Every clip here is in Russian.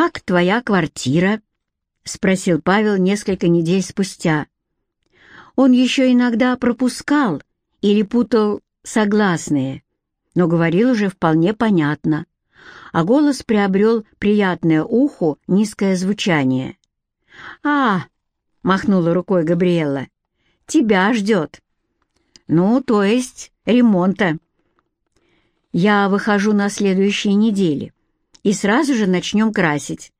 «Как твоя квартира?» — спросил Павел несколько недель спустя. Он еще иногда пропускал или путал согласные, но говорил уже вполне понятно, а голос приобрел приятное уху низкое звучание. «А!» — махнула рукой Габриэла. «Тебя ждет». «Ну, то есть ремонта». «Я выхожу на следующей неделе и сразу же начнем красить».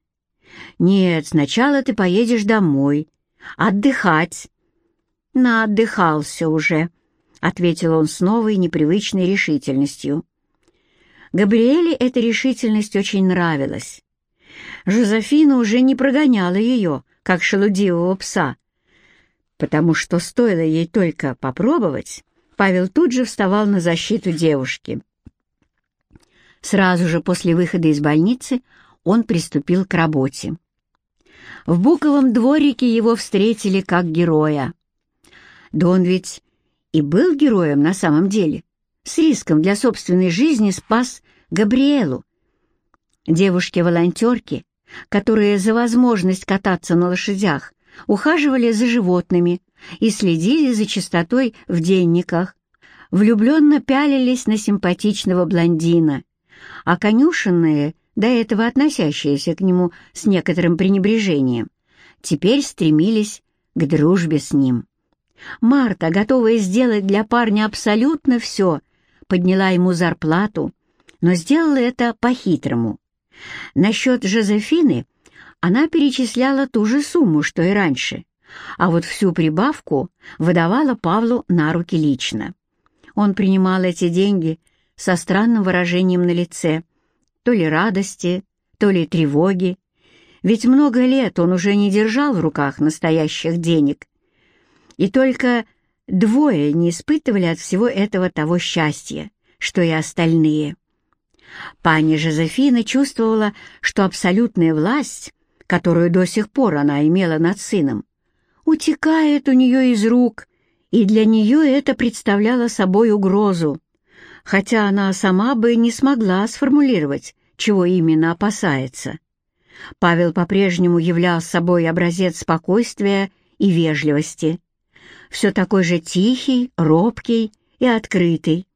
«Нет, сначала ты поедешь домой, отдыхать». «Наотдыхался уже», — ответил он с новой непривычной решительностью. Габриэле эта решительность очень нравилась. Жозефина уже не прогоняла ее, как шелудивого пса, потому что стоило ей только попробовать, Павел тут же вставал на защиту девушки. Сразу же после выхода из больницы он приступил к работе. В Буковом дворике его встретили как героя. Да он ведь и был героем на самом деле. С риском для собственной жизни спас Габриэлу. Девушки-волонтерки, которые за возможность кататься на лошадях ухаживали за животными и следили за чистотой в денниках, влюбленно пялились на симпатичного блондина, а конюшенные, до этого относящиеся к нему с некоторым пренебрежением, теперь стремились к дружбе с ним. Марта, готовая сделать для парня абсолютно все, подняла ему зарплату, но сделала это по-хитрому. Насчет Жозефины она перечисляла ту же сумму, что и раньше, а вот всю прибавку выдавала Павлу на руки лично. Он принимал эти деньги со странным выражением на лице, то ли радости, то ли тревоги, ведь много лет он уже не держал в руках настоящих денег. И только двое не испытывали от всего этого того счастья, что и остальные. Пани Жозефина чувствовала, что абсолютная власть, которую до сих пор она имела над сыном, утекает у нее из рук, и для нее это представляло собой угрозу, хотя она сама бы не смогла сформулировать, чего именно опасается. Павел по-прежнему являл собой образец спокойствия и вежливости, все такой же тихий, робкий и открытый.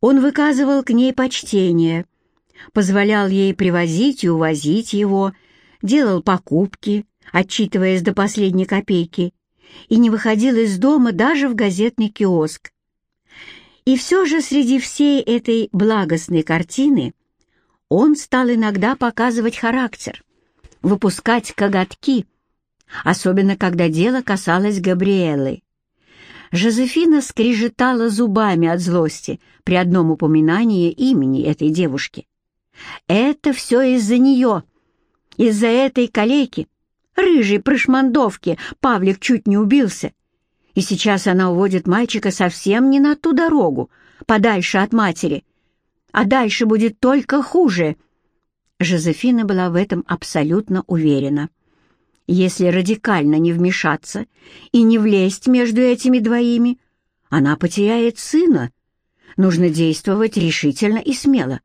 Он выказывал к ней почтение, позволял ей привозить и увозить его, делал покупки, отчитываясь до последней копейки, и не выходил из дома даже в газетный киоск. И все же среди всей этой благостной картины он стал иногда показывать характер, выпускать коготки — особенно когда дело касалось Габриэлы. Жозефина скрежетала зубами от злости при одном упоминании имени этой девушки. «Это все из-за нее, из-за этой калеки, рыжей прошмандовки Павлик чуть не убился. И сейчас она уводит мальчика совсем не на ту дорогу, подальше от матери. А дальше будет только хуже». Жозефина была в этом абсолютно уверена. Если радикально не вмешаться и не влезть между этими двоими, она потеряет сына. Нужно действовать решительно и смело.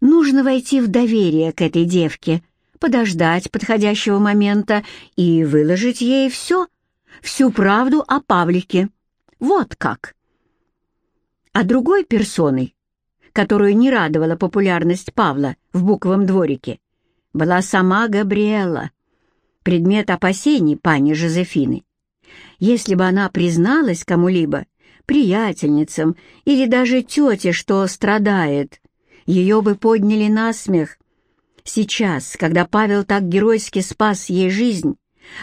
Нужно войти в доверие к этой девке, подождать подходящего момента и выложить ей все, всю правду о Павлике. Вот как. А другой персоной, которую не радовала популярность Павла в буквом дворике, была сама Габриэла предмет опасений пани Жозефины. Если бы она призналась кому-либо, приятельницам или даже тете, что страдает, ее бы подняли на смех. Сейчас, когда Павел так геройски спас ей жизнь,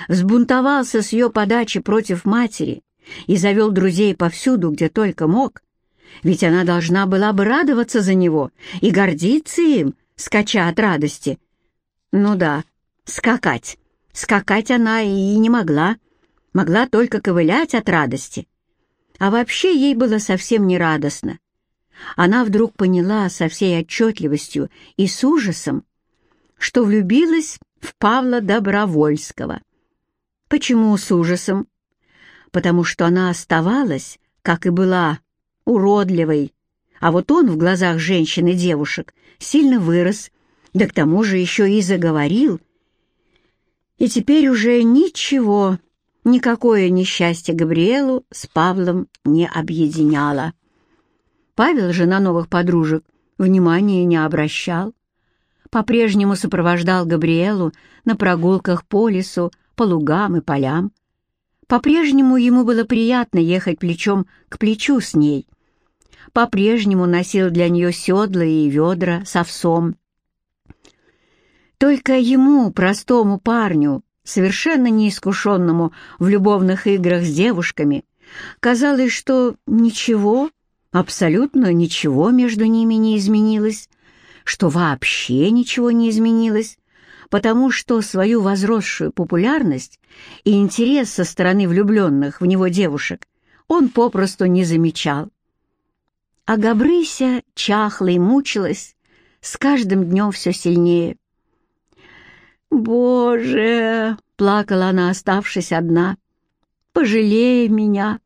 взбунтовался с ее подачи против матери и завел друзей повсюду, где только мог, ведь она должна была бы радоваться за него и гордиться им, скача от радости. Ну да, скакать. Скакать она и не могла, могла только ковылять от радости. А вообще ей было совсем не радостно. Она вдруг поняла со всей отчетливостью и с ужасом, что влюбилась в Павла Добровольского. Почему с ужасом? Потому что она оставалась, как и была, уродливой, а вот он в глазах женщин и девушек сильно вырос да к тому же еще и заговорил. И теперь уже ничего, никакое несчастье Габриэлу с Павлом не объединяло. Павел же на новых подружек внимания не обращал. По-прежнему сопровождал Габриэлу на прогулках по лесу, по лугам и полям. По-прежнему ему было приятно ехать плечом к плечу с ней. По-прежнему носил для нее седла и ведра с овсом. Только ему, простому парню, совершенно неискушенному в любовных играх с девушками, казалось, что ничего, абсолютно ничего между ними не изменилось, что вообще ничего не изменилось, потому что свою возросшую популярность и интерес со стороны влюбленных в него девушек он попросту не замечал. А Габрыся чахла и мучилась, с каждым днем все сильнее. «Боже!» — плакала она, оставшись одна. «Пожалей меня!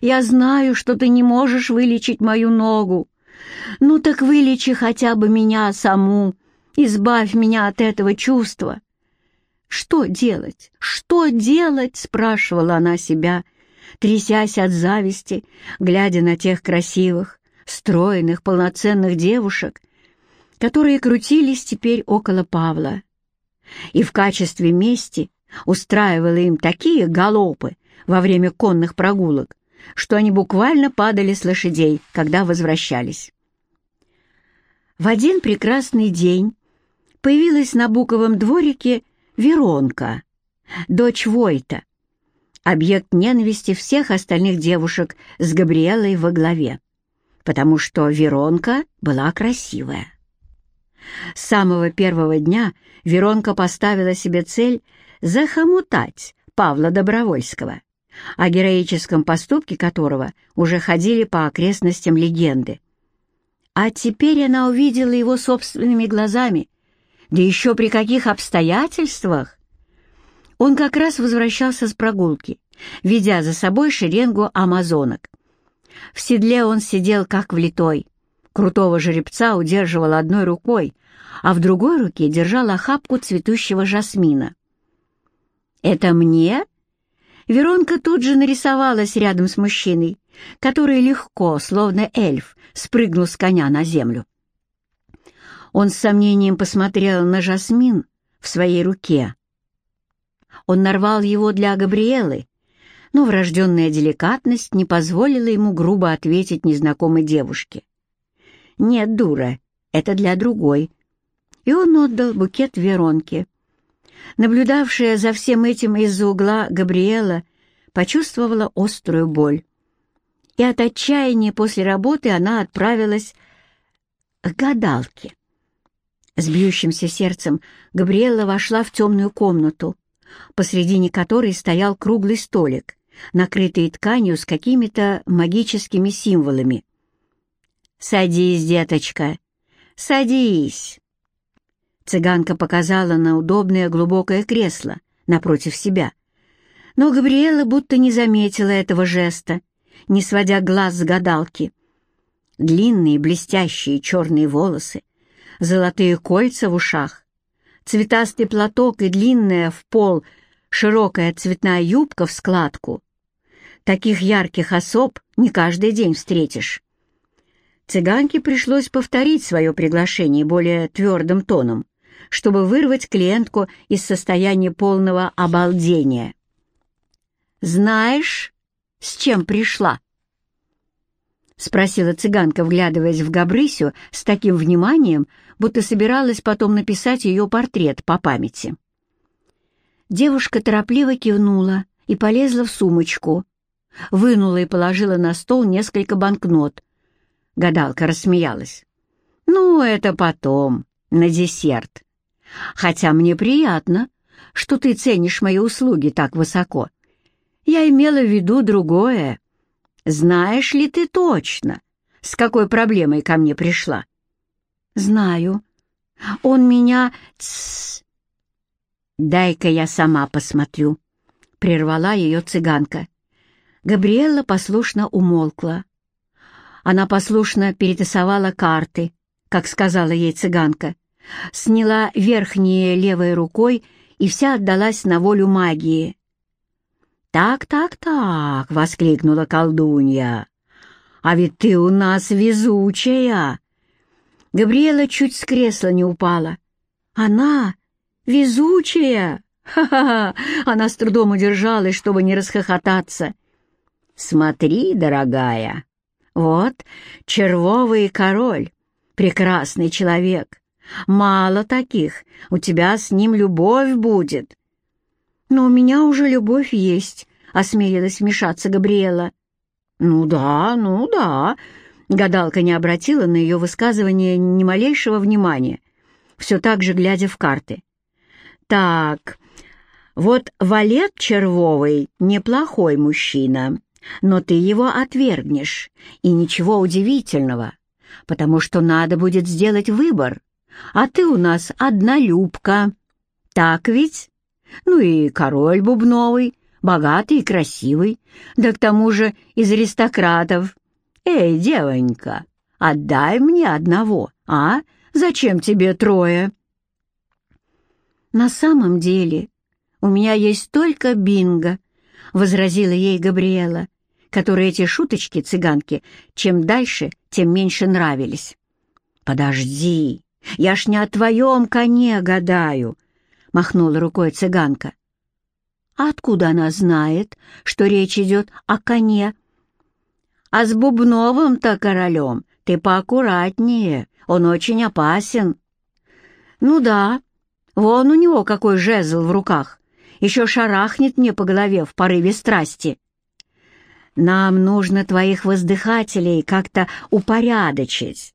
Я знаю, что ты не можешь вылечить мою ногу. Ну так вылечи хотя бы меня саму, избавь меня от этого чувства». «Что делать? Что делать?» — спрашивала она себя, трясясь от зависти, глядя на тех красивых, стройных, полноценных девушек, которые крутились теперь около Павла и в качестве мести устраивала им такие галопы во время конных прогулок, что они буквально падали с лошадей, когда возвращались. В один прекрасный день появилась на Буковом дворике Веронка, дочь Войта, объект ненависти всех остальных девушек с Габриэлой во главе, потому что Веронка была красивая. С самого первого дня Веронка поставила себе цель захомутать Павла Добровольского, о героическом поступке которого уже ходили по окрестностям легенды. А теперь она увидела его собственными глазами, да еще при каких обстоятельствах! Он как раз возвращался с прогулки, ведя за собой шеренгу амазонок. В седле он сидел как влитой, Крутого жеребца удерживал одной рукой, а в другой руке держал охапку цветущего жасмина. «Это мне?» Веронка тут же нарисовалась рядом с мужчиной, который легко, словно эльф, спрыгнул с коня на землю. Он с сомнением посмотрел на жасмин в своей руке. Он нарвал его для Габриэлы, но врожденная деликатность не позволила ему грубо ответить незнакомой девушке. «Нет, дура, это для другой». И он отдал букет Веронке. Наблюдавшая за всем этим из-за угла Габриэла почувствовала острую боль. И от отчаяния после работы она отправилась к гадалке. С бьющимся сердцем Габриэла вошла в темную комнату, посредине которой стоял круглый столик, накрытый тканью с какими-то магическими символами. «Садись, деточка, садись!» Цыганка показала на удобное глубокое кресло напротив себя. Но Габриэла будто не заметила этого жеста, не сводя глаз с гадалки. Длинные блестящие черные волосы, золотые кольца в ушах, цветастый платок и длинная в пол широкая цветная юбка в складку. Таких ярких особ не каждый день встретишь. Цыганке пришлось повторить свое приглашение более твердым тоном, чтобы вырвать клиентку из состояния полного обалдения. «Знаешь, с чем пришла?» — спросила цыганка, вглядываясь в Габрысю с таким вниманием, будто собиралась потом написать ее портрет по памяти. Девушка торопливо кивнула и полезла в сумочку, вынула и положила на стол несколько банкнот — Гадалка рассмеялась. «Ну, это потом, на десерт. Хотя мне приятно, что ты ценишь мои услуги так высоко. Я имела в виду другое. Знаешь ли ты точно, с какой проблемой ко мне пришла?» «Знаю. Он меня...» «Дай-ка я сама посмотрю», — прервала ее цыганка. Габриэлла послушно умолкла. Она послушно перетасовала карты, как сказала ей цыганка, сняла верхние левой рукой и вся отдалась на волю магии. «Так, так, так!» — воскликнула колдунья. «А ведь ты у нас везучая!» Габриэла чуть с кресла не упала. «Она везучая!» Ха-ха-ха! Она с трудом удержалась, чтобы не расхохотаться. «Смотри, дорогая, вот червовый король, прекрасный человек. Мало таких, у тебя с ним любовь будет». «Но у меня уже любовь есть», — осмелилась вмешаться Габриэла. «Ну да, ну да», — гадалка не обратила на ее высказывание ни малейшего внимания, все так же глядя в карты. «Так, вот Валет Червовый неплохой мужчина, но ты его отвергнешь, и ничего удивительного, потому что надо будет сделать выбор, а ты у нас однолюбка. Так ведь?» Ну и король бубновый, богатый и красивый, да к тому же из аристократов. Эй, девонька, отдай мне одного, а? Зачем тебе трое?» «На самом деле у меня есть только бинго», — возразила ей Габриэла, которой эти шуточки цыганки чем дальше, тем меньше нравились. «Подожди, я ж не о твоем коне гадаю», — махнула рукой цыганка. «А откуда она знает, что речь идет о коне?» «А с Бубновым-то королем ты поаккуратнее, он очень опасен». «Ну да, вон у него какой жезл в руках, еще шарахнет мне по голове в порыве страсти». «Нам нужно твоих воздыхателей как-то упорядочить».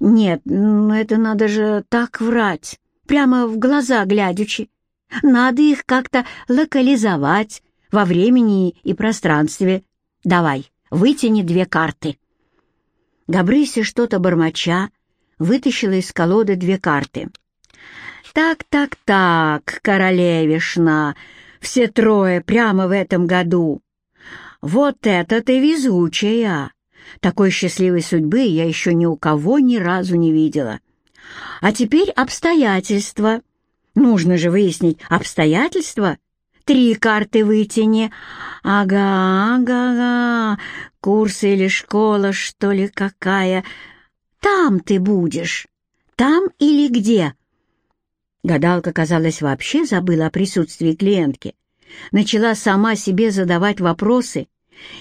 «Нет, ну это надо же так врать прямо в глаза глядячи. Надо их как-то локализовать во времени и пространстве. Давай, вытяни две карты». Габрыся что-то бормоча вытащила из колоды две карты. «Так, так, так, королевишна, все трое прямо в этом году. Вот это ты везучая! Такой счастливой судьбы я еще ни у кого ни разу не видела. А теперь обстоятельства. Нужно же выяснить обстоятельства. Три карты вытяни. Ага, ага, ага. Курсы или школа, что ли, какая. Там ты будешь. Там или где? Гадалка, казалось, вообще забыла о присутствии клиентки. Начала сама себе задавать вопросы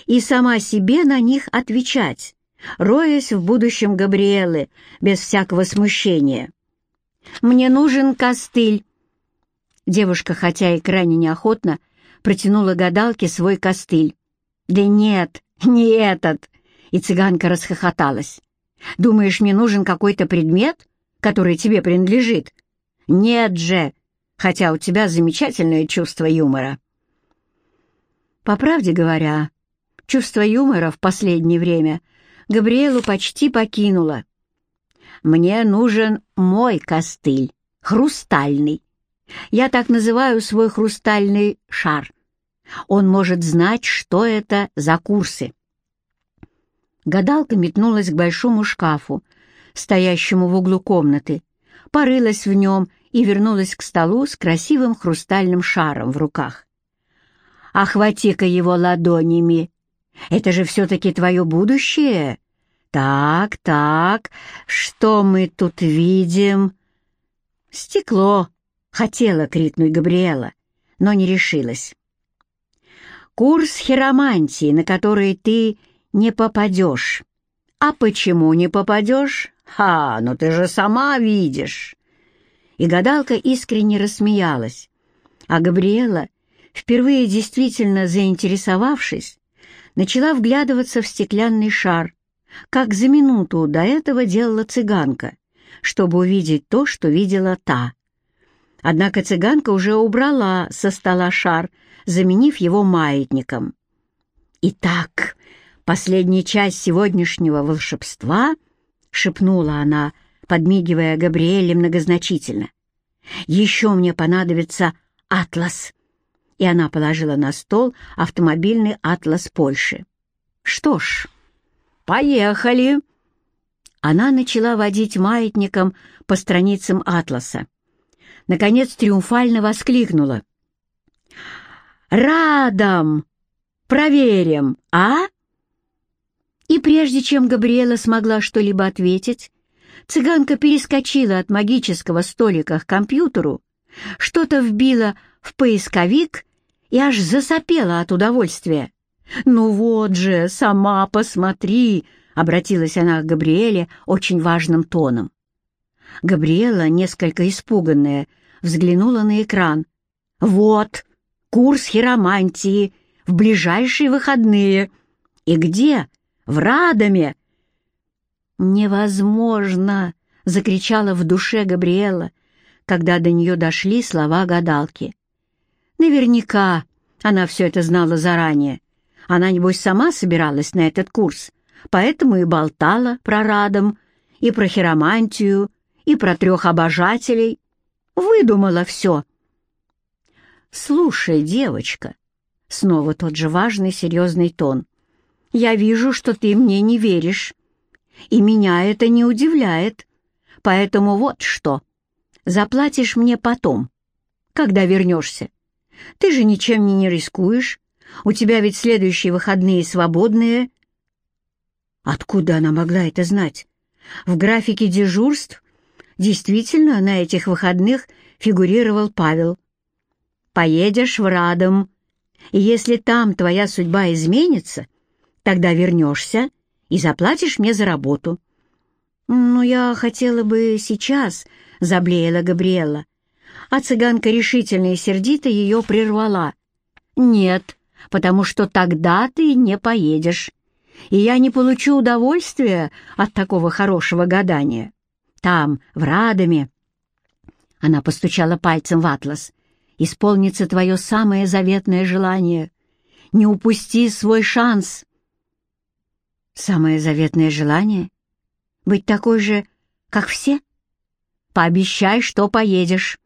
и сама себе на них отвечать роясь в будущем Габриэлы без всякого смущения. «Мне нужен костыль». Девушка, хотя и крайне неохотно, протянула гадалке свой костыль. «Да нет, не этот!» И цыганка расхохоталась. «Думаешь, мне нужен какой-то предмет, который тебе принадлежит?» «Нет же, хотя у тебя замечательное чувство юмора». По правде говоря, чувство юмора в последнее время — Габриэлу почти покинула. «Мне нужен мой костыль, хрустальный. Я так называю свой хрустальный шар. Он может знать, что это за курсы». Гадалка метнулась к большому шкафу, стоящему в углу комнаты, порылась в нем и вернулась к столу с красивым хрустальным шаром в руках. «Охвати-ка его ладонями это же все-таки твое будущее. Так, так, что мы тут видим?» «Стекло!» — хотела крикнуть Габриэла, но не решилась. «Курс хиромантии, на который ты не попадешь». «А почему не попадешь? Ха, ну ты же сама видишь!» И гадалка искренне рассмеялась, а Габриэла, впервые действительно заинтересовавшись, начала вглядываться в стеклянный шар, как за минуту до этого делала цыганка, чтобы увидеть то, что видела та. Однако цыганка уже убрала со стола шар, заменив его маятником. «Итак, последняя часть сегодняшнего волшебства», — шепнула она, подмигивая Габриэле многозначительно. «Еще мне понадобится атлас» и она положила на стол автомобильный атлас Польши. «Что ж, поехали!» она начала водить маятником по страницам атласа. Наконец триумфально воскликнула. «Радом! Проверим, а?» И прежде чем Габриэла смогла что-либо ответить, цыганка перескочила от магического столика к компьютеру, что-то вбила в поисковик и аж засопела от удовольствия. «Ну вот же, сама посмотри!» — обратилась она к Габриэле очень важным тоном. Габриэла, несколько испуганная, взглянула на экран. «Вот, курс хиромантии в ближайшие выходные. И где? В Радоме!» «Невозможно!» — закричала в душе Габриэла, когда до нее дошли слова гадалки. Наверняка она все это знала заранее. Она, небось, сама собиралась на этот курс, поэтому и болтала про Радом, и про хиромантию, и про трех обожателей. Выдумала все. «Слушай, девочка», — снова тот же важный серьезный тон, «я вижу, что ты мне не веришь, и меня это не удивляет, поэтому вот что, заплатишь мне потом, когда вернешься. Ты же ничем не рискуешь, у тебя ведь следующие выходные свободные». Откуда она могла это знать? В графике дежурств действительно на этих выходных фигурировал Павел. «Поедешь в Радом, и если там твоя судьба изменится, тогда вернешься и заплатишь мне за работу». «Ну, я хотела бы сейчас», — заблеяла Габриэла. А цыганка решительно и сердито ее прервала. «Нет, потому что тогда ты не поедешь, и я не получу удовольствия от такого хорошего гадания. Там, в Радоме...» Она постучала пальцем в атлас. «Исполнится твое самое заветное желание. Не упусти свой шанс». «Самое заветное желание? Быть такой же, как все? Пообещай, что поедешь».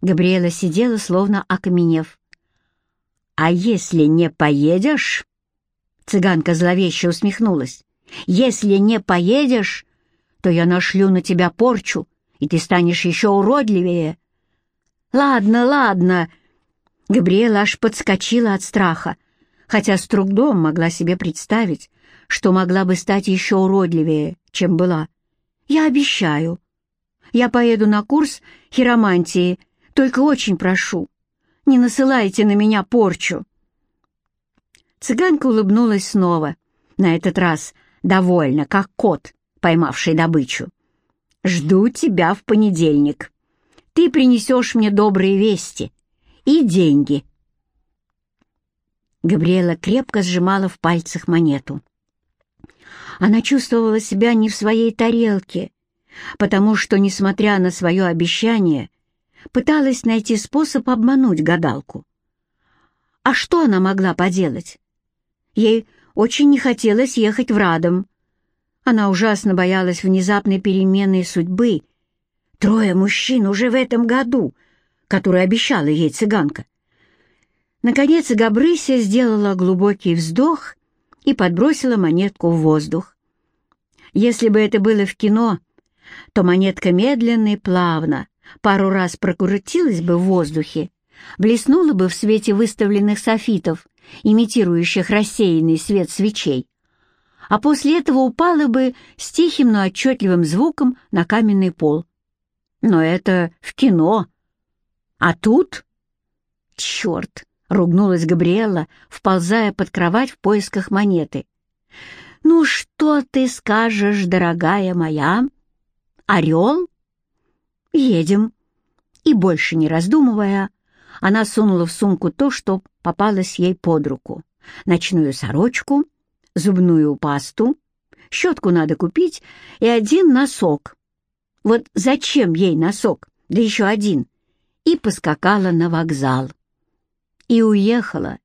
Габриэла сидела, словно окаменев. «А если не поедешь?» Цыганка зловеще усмехнулась. «Если не поедешь, то я нашлю на тебя порчу, и ты станешь еще уродливее». «Ладно, ладно». Габриэла аж подскочила от страха, хотя с трудом могла себе представить, что могла бы стать еще уродливее, чем была. «Я обещаю. Я поеду на курс хиромантии, только очень прошу, не насылайте на меня порчу». Цыганка улыбнулась снова, на этот раз довольно, как кот, поймавший добычу. «Жду тебя в понедельник. Ты принесешь мне добрые вести и деньги». Габриэла крепко сжимала в пальцах монету. Она чувствовала себя не в своей тарелке, потому что, несмотря на свое обещание, пыталась найти способ обмануть гадалку. А что она могла поделать? Ей очень не хотелось ехать в Радом. Она ужасно боялась внезапной перемены судьбы. Трое мужчин уже в этом году, которые обещала ей цыганка. Наконец Габрыся сделала глубокий вздох и подбросила монетку в воздух. Если бы это было в кино, то монетка медленно и плавно пару раз прокрутилась бы в воздухе, блеснула бы в свете выставленных софитов, имитирующих рассеянный свет свечей, а после этого упала бы с тихим, но отчетливым звуком на каменный пол. Но это в кино. А тут... Черт! — ругнулась Габриэлла, вползая под кровать в поисках монеты. «Ну что ты скажешь, дорогая моя? Орел?» «Едем». И больше не раздумывая, она сунула в сумку то, что попалось ей под руку. Ночную сорочку, зубную пасту, щетку надо купить и один носок. Вот зачем ей носок, да еще один? И поскакала на вокзал. И уехала.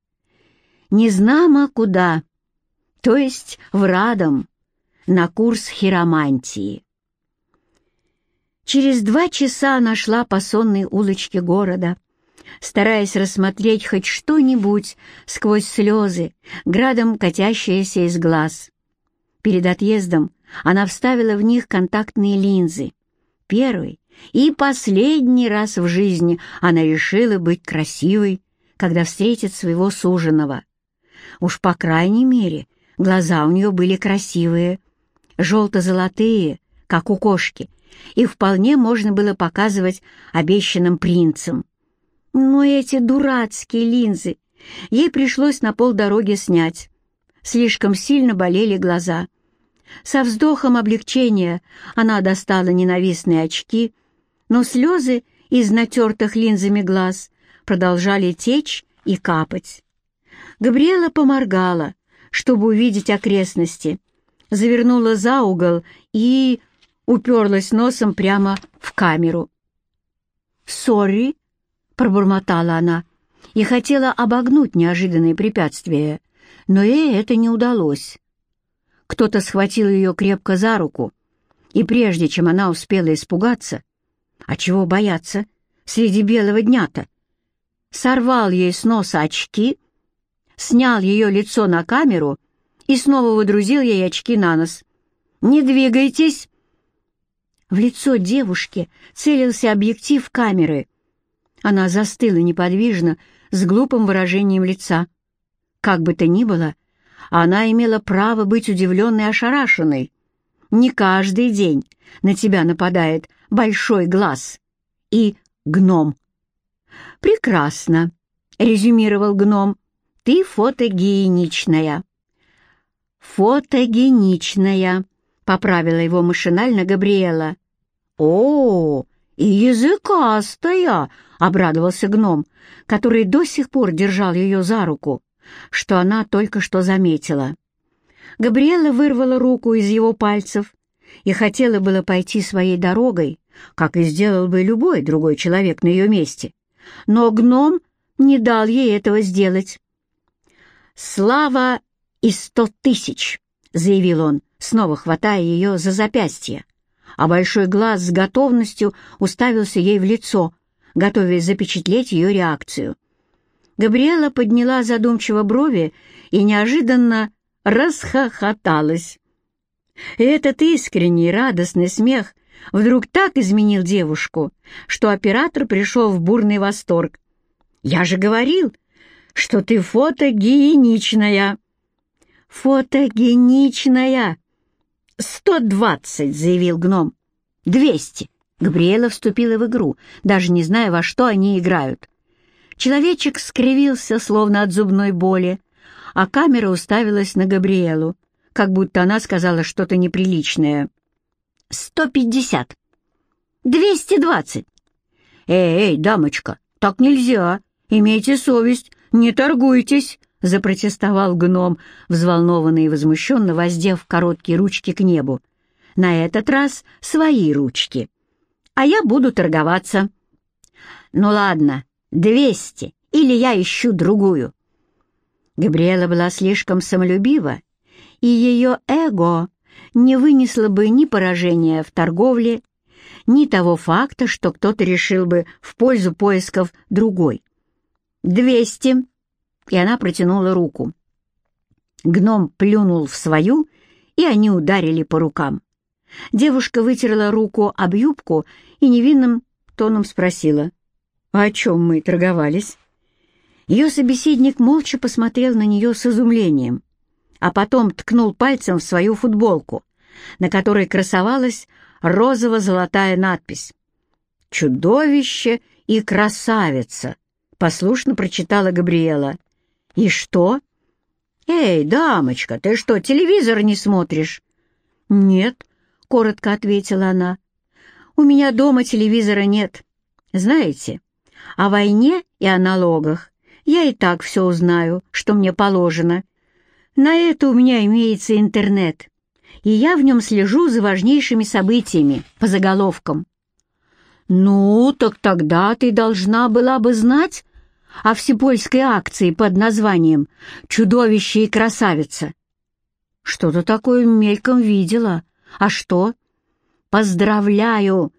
Не знамо куда, то есть в Радом, на курс хиромантии. Через два часа нашла по сонной улочке города, стараясь рассмотреть хоть что-нибудь сквозь слезы, градом катящиеся из глаз. Перед отъездом она вставила в них контактные линзы. Первый и последний раз в жизни она решила быть красивой, когда встретит своего суженого. Уж по крайней мере, глаза у нее были красивые, желто-золотые, как у кошки, и вполне можно было показывать обещанным принцам. Но эти дурацкие линзы ей пришлось на полдороги снять. Слишком сильно болели глаза. Со вздохом облегчения она достала ненавистные очки, но слезы из натертых линзами глаз продолжали течь и капать. Габриэла поморгала, чтобы увидеть окрестности, завернула за угол и уперлась носом прямо в камеру. «Сорри», — пробормотала она, и хотела обогнуть неожиданное препятствие, но ей это не удалось. Кто-то схватил ее крепко за руку, и прежде чем она успела испугаться, а чего бояться среди белого дня-то, сорвал ей с носа очки, снял ее лицо на камеру и снова выдрузил ей очки на нос. «Не двигайтесь!» В лицо девушки целился объектив камеры. Она застыла неподвижно, с глупым выражением лица. Как бы то ни было, она имела право быть удивленной и ошарашенной. Не каждый день на тебя нападает большой глаз и гном. «Прекрасно», — резюмировал гном, — «ты фотогеничная». «Фотогеничная», — поправила его машинально Габриэла. «О, и языкастая!» — обрадовался гном, который до сих пор держал ее за руку, что она только что заметила. Габриэла вырвала руку из его пальцев и хотела было пойти своей дорогой, как и сделал бы любой другой человек на ее месте. Но гном не дал ей этого сделать. «Слава и сто тысяч!» — заявил он, снова хватая ее за запястье, а большой глаз с готовностью уставился ей в лицо, готовясь запечатлеть ее реакцию. Габриэла подняла задумчиво брови и неожиданно расхохоталась. Этот искренний радостный смех вдруг так изменил девушку, что оператор пришел в бурный восторг. «Я же говорил, что ты фотогеничная!» «Фотогеничная!» «Сто двадцать!» — заявил гном. «Двести!» Габриэла вступила в игру, даже не зная, во что они играют. Человечек скривился, словно от зубной боли, а камера уставилась на Габриэлу, как будто она сказала что-то неприличное. «Сто пятьдесят! Двести двадцать!» «Эй, эй, дамочка, так нельзя! Имейте совесть, не торгуйтесь!» — запротестовал гном, взволнованный и возмущенно воздев короткие ручки к небу. На этот раз свои ручки а я буду торговаться. Ну ладно, двести, или я ищу другую. Габриэла была слишком самолюбива, и ее эго не вынесло бы ни поражения в торговле, ни того факта, что кто-то решил бы в пользу поисков другой. «Двести!» И она протянула руку. Гном плюнул в свою, и они ударили по рукам. Девушка вытерла руку об юбку и невинным тоном спросила, «О чем мы торговались?» Ее собеседник молча посмотрел на нее с изумлением, а потом ткнул пальцем в свою футболку, на которой красовалась розово-золотая надпись. «Чудовище и красавица!» — послушно прочитала Габриэла. «И что?» «Эй, дамочка, ты что, телевизор не смотришь?» «Нет», — коротко ответила она. «У меня дома телевизора нет. Знаете, о войне и о налогах я и так все узнаю, что мне положено. На это у меня имеется интернет, и я в нем слежу за важнейшими событиями по заголовкам». «Ну, так тогда ты должна была бы знать о всепольской акции под названием «Чудовище и красавица». Что-то такое мельком видела, а что? Поздравляю!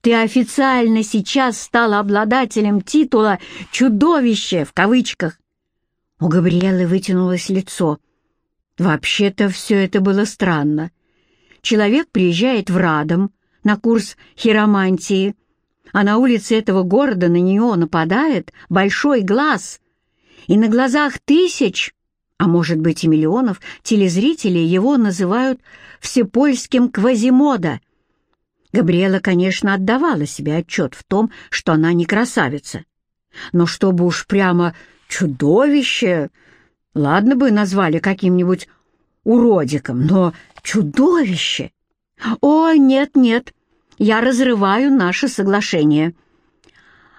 Ты официально сейчас стала обладателем титула «чудовище» в кавычках. У Габриэлы вытянулось лицо. Вообще-то все это было странно. человек приезжает в Радом на курс хиромантии, а на улице этого города на нее нападает большой глаз, и на глазах тысяч, а может быть и миллионов, телезрителей его называют всепольским Квазимода. Габриэла, конечно, отдавала себе отчет в том, что она не красавица. Но чтобы уж прямо чудовище, ладно бы назвали каким-нибудь уродиком, но чудовище! О, нет-нет, я разрываю наше соглашение.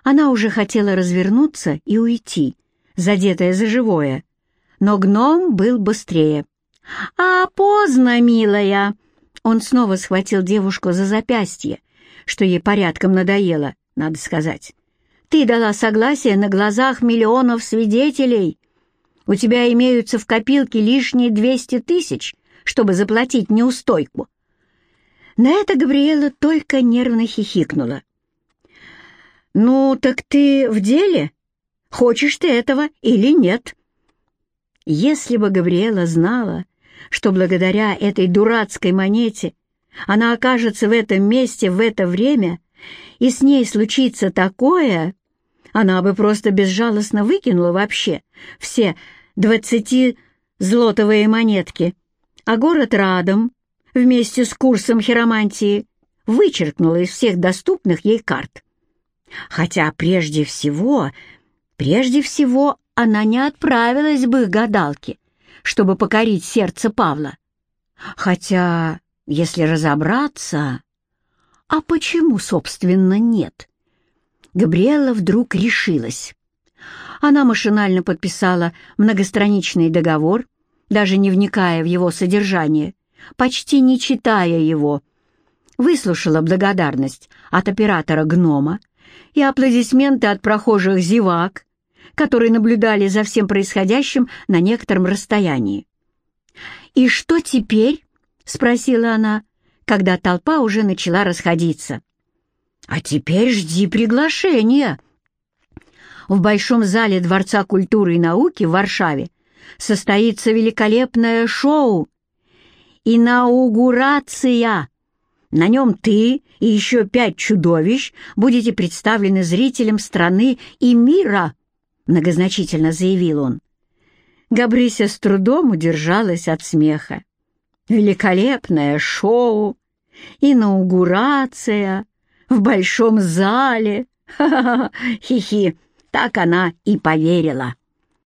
Она уже хотела развернуться и уйти, задетая за живое, но гном был быстрее. «А поздно, милая!» Он снова схватил девушку за запястье, что ей порядком надоело, надо сказать. «Ты дала согласие на глазах миллионов свидетелей. У тебя имеются в копилке лишние двести тысяч, чтобы заплатить неустойку. На это Габриэла только нервно хихикнула. «Ну, так ты в деле? Хочешь ты этого или нет?» Если бы Габриэла знала, что благодаря этой дурацкой монете она окажется в этом месте в это время, и с ней случится такое, она бы просто безжалостно выкинула вообще все двадцати злотовые монетки, а город Радом вместе с курсом хиромантии вычеркнула из всех доступных ей карт. Хотя прежде всего, прежде всего она не отправилась бы к гадалке, чтобы покорить сердце Павла. Хотя, если разобраться... А почему, собственно, нет? Габриэла вдруг решилась. Она машинально подписала многостраничный договор, даже не вникая в его содержание, почти не читая его. Выслушала благодарность от оператора «Гнома» и аплодисменты от прохожих зевак, которые наблюдали за всем происходящим на некотором расстоянии. «И что теперь?» — спросила она, когда толпа уже начала расходиться. «А теперь жди приглашения». В Большом зале Дворца культуры и науки в Варшаве состоится великолепное шоу «Инаугурация». На нем ты и еще пять чудовищ будете представлены зрителям страны и мира, многозначительно заявил он. Габрися с трудом удержалась от смеха. Великолепное шоу, инаугурация в большом зале. Ха-ха-ха, хихи, так она и поверила.